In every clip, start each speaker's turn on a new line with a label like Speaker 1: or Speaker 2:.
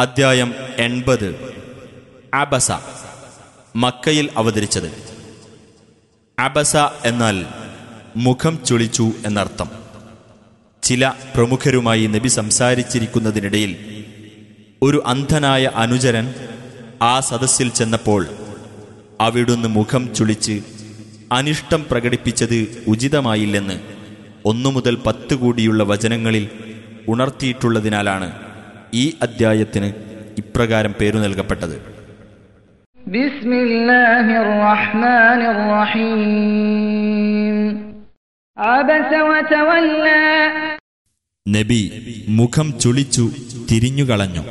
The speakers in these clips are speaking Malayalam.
Speaker 1: അദ്ധ്യായം എൺപത്. അബസ മക്കയിൽ അവതരിച്ചത്. അബസ എന്നാൽ മുഖം ചുളിച്ചു എന്നർത്ഥം. ചില പ്രമുഖരുമായി നബി സംസാരിച്ചിരിക്കുന്നതിനിടയിൽ ഒരു അന്ധനായ അനുചരൻ ആ സദസ്സിൽ ചെന്നപ്പോൾ അവിടുന്ന് മുഖം ചുളിച്ച് അനിഷ്ടം പ്രകടിപ്പിച്ചത് ഉചിതമായില്ലെന്ന് ഒന്നു മുതൽ പത്ത് കൂടിയുള്ള വചനങ്ങളിൽ ഉണർത്തിയിട്ടുള്ളതിനാലാണ് ഈ അദ്ധ്യായത്തിന് ഇപ്രകാരം പേരു നൽകപ്പെട്ടത്. നബി മുഖം ചുളിച്ചു തിരിഞ്ഞുകളഞ്ഞു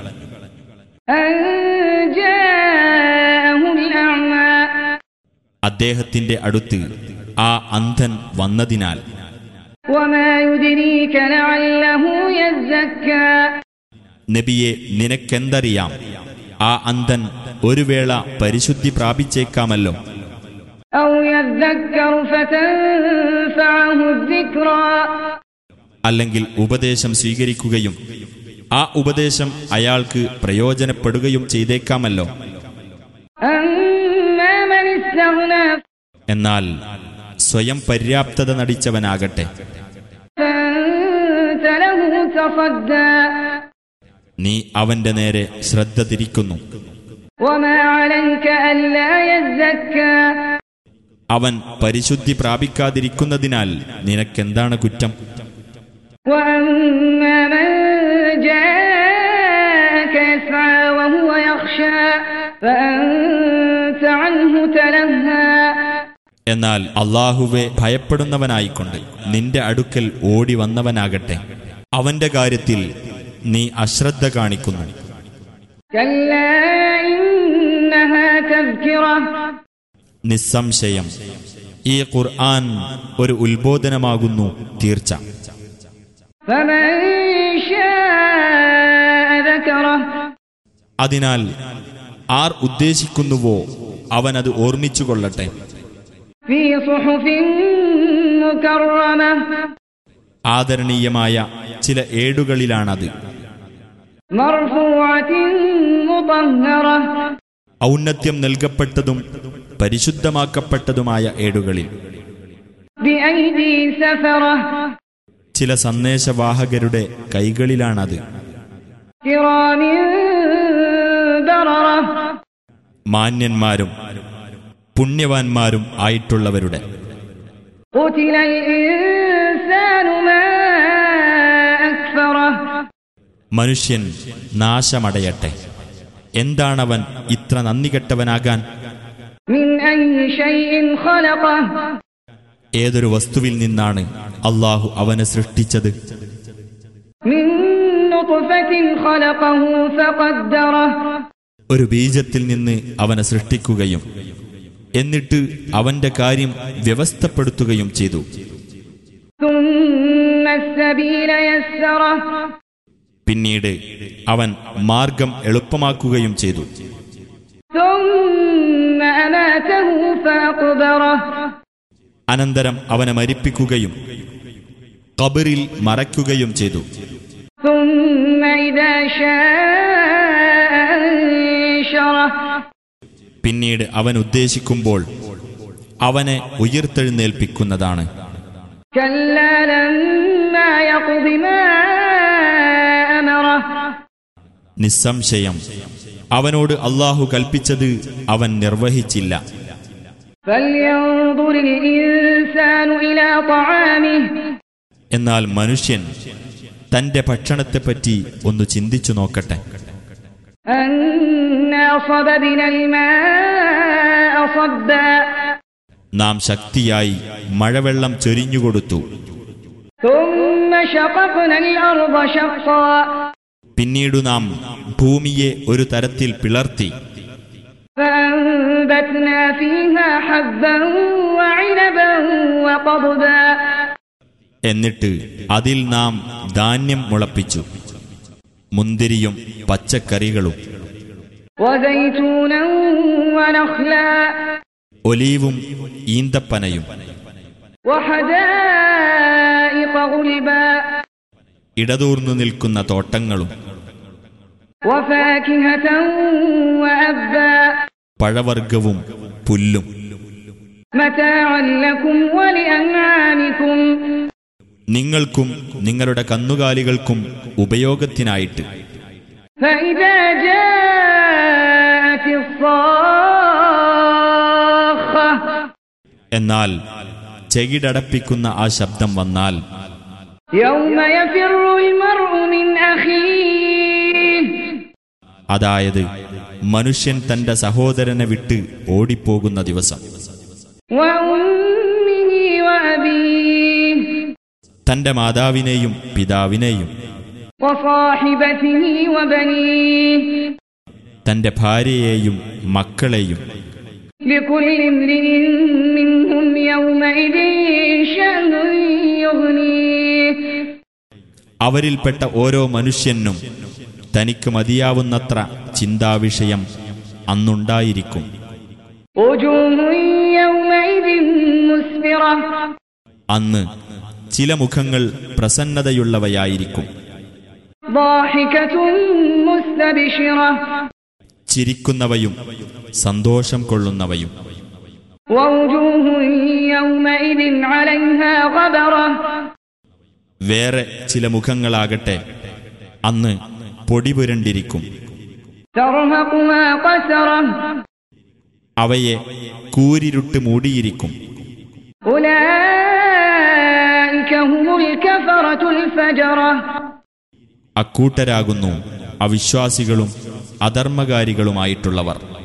Speaker 1: അദ്ദേഹത്തിന്റെ അടുത്ത് ആ അന്ധൻ വന്നതിനാൽ. നബിയെ നിനക്കെന്തറിയാം? ആ അന്ധൻ ഒരു വേള പരിശുദ്ധി പ്രാപിച്ചേക്കാമല്ലോ. അല്ലെങ്കിൽ ഉപദേശം സ്വീകരിക്കുകയും ആ ഉപദേശം അയാൾക്ക് പ്രയോജനപ്പെടുകയും ചെയ്തേക്കാമല്ലോ. എന്നാൽ സ്വയം പര്യാപ്തത നടിച്ചവനാകട്ടെ. നീ അവന്റെ നേരെ ശ്രദ്ധ തിരിക്കുന്നു. അവൻ പരിശുദ്ധി പ്രാപിക്കാതിരിക്കുന്നതിനാൽ നിനക്കെന്താണ് കുറ്റം? എന്നാൽ അള്ളാഹുവെ ഭയപ്പെടുന്നവനായിക്കൊണ്ട് നിന്റെ അടുക്കൽ ഓടി വന്നവനാകട്ടെ. അവന്റെ കാര്യത്തിൽ നീ അശ്രദ്ധ കാണിക്കുന്നു. നിസ്സംശയം. ഈ ഖുർആൻ ഒരു ഉത്ബോധനമാകുന്നു തീർച്ച. അതിനാൽ ആർ ഉദ്ദേശിക്കുന്നുവോ അവൻ
Speaker 2: അത് ഓർമ്മിച്ചു കൊള്ളട്ടെ
Speaker 1: ആദരണീയമായ ചില ഏടുകളിലാണത്. ഔന്നത്യം നൽകപ്പെട്ടതും പരിശുദ്ധമാക്കപ്പെട്ടതുമായ ഏടുകളിൽ. ചില സന്ദേശവാഹകരുടെ കൈകളിലാണത്. മാന്യന്മാരും പുണ്യവാന്മാരും ആയിട്ടുള്ളവരുടെ. മനുഷ്യൻ നാശമടയട്ടെ. എന്താണവൻ ഇത്ര നന്ദികെട്ടവനാകാൻ? ഏതൊരു വസ്തുവിൽ നിന്നാണ് അള്ളാഹു അവനെ സൃഷ്ടിച്ചത്? ഒരു ബീജത്തിൽ നിന്ന് അവനെ സൃഷ്ടിക്കുകയും എന്നിട്ട് അവന്റെ കാര്യം വ്യവസ്ഥപ്പെടുത്തുകയും ചെയ്തു. പിന്നീട് അവൻ മാർഗം എളുപ്പമാക്കുകയും ചെയ്തു. അനന്തരം അവനെ മരിപ്പിക്കുകയും കബറിൽ മറയ്ക്കുകയും ചെയ്തു. പിന്നീട് അവൻ ഉദ്ദേശിക്കുമ്പോൾ അവനെ ഉയർത്തെഴുന്നേൽപ്പിക്കുന്നതാണ്.
Speaker 2: കല്ലാലം
Speaker 1: നിസ്സംശയം അവനോട് അള്ളാഹു കൽപ്പിച്ചത് അവൻ നിർവഹിച്ചില്ല
Speaker 2: فلينظر الإنسان إلى طعامه
Speaker 1: എന്നാൽ മനുഷ്യൻ തന്റെ ഭക്ഷണത്തെപ്പറ്റി ഒന്ന് ചിന്തിച്ചു നോക്കട്ടെ
Speaker 2: أنا صببنا الماء صبا
Speaker 1: നാം ശക്തിയായി മഴവെള്ളം ചൊരിഞ്ഞുകൊടുത്തു
Speaker 2: ثم شققنا الأرض شقا
Speaker 1: പിന്നീടു നാം ഭൂമിയെ ഒരു തരത്തിൽ പിളർത്തി. എന്നിട്ട് അതിൽ നാം ധാന്യം മുളപ്പിച്ചു. മുന്തിരിയും പച്ചക്കറികളും. ഒലീവും ഈന്തപ്പനയും. ഇടതൂർന്നു നിൽക്കുന്ന തോട്ടങ്ങളും. പഴവർഗവും പുല്ലും. നിങ്ങൾക്കും നിങ്ങളുടെ കന്നുകാലികൾക്കും ഉപയോഗത്തിനായിട്ട്. എന്നാൽ ചെകിടടപ്പിക്കുന്ന ആ ശബ്ദം വന്നാൽ
Speaker 2: യൗമ യഫിറു അൽമർഉ മിൻ
Speaker 1: അതായത് മനുഷ്യൻ തന്റെ സഹോദരനെ വിട്ട് ഓടിപ്പോകുന്ന ദിവസം. തന്റെ മാതാവിനെയും പിതാവിനെയും. തന്റെ ഭാര്യയെയും മക്കളെയും. അവരിൽപ്പെട്ട ഓരോ മനുഷ്യനും തനിക്ക് മതിയാവുന്നത്ര ചിന്താവിഷയം അന്നുണ്ടായിരിക്കും. അന്ന് ചില മുഖങ്ങൾ പ്രസന്നതയുള്ളവയായിരിക്കും. ചിരിക്കുന്നവയും സന്തോഷം കൊള്ളുന്നവയും. വേറെ ചില മുഖങ്ങളാകട്ടെ അന്ന്
Speaker 2: പൊടി പുരണ്ടിരിക്കും.
Speaker 1: അവയെ കൂരിരുട്ട് മൂടിയിരിക്കും. അക്കൂട്ടരാകുന്നു അവിശ്വാസികളും അധർമ്മകാരികളുമായിട്ടുള്ളവർ.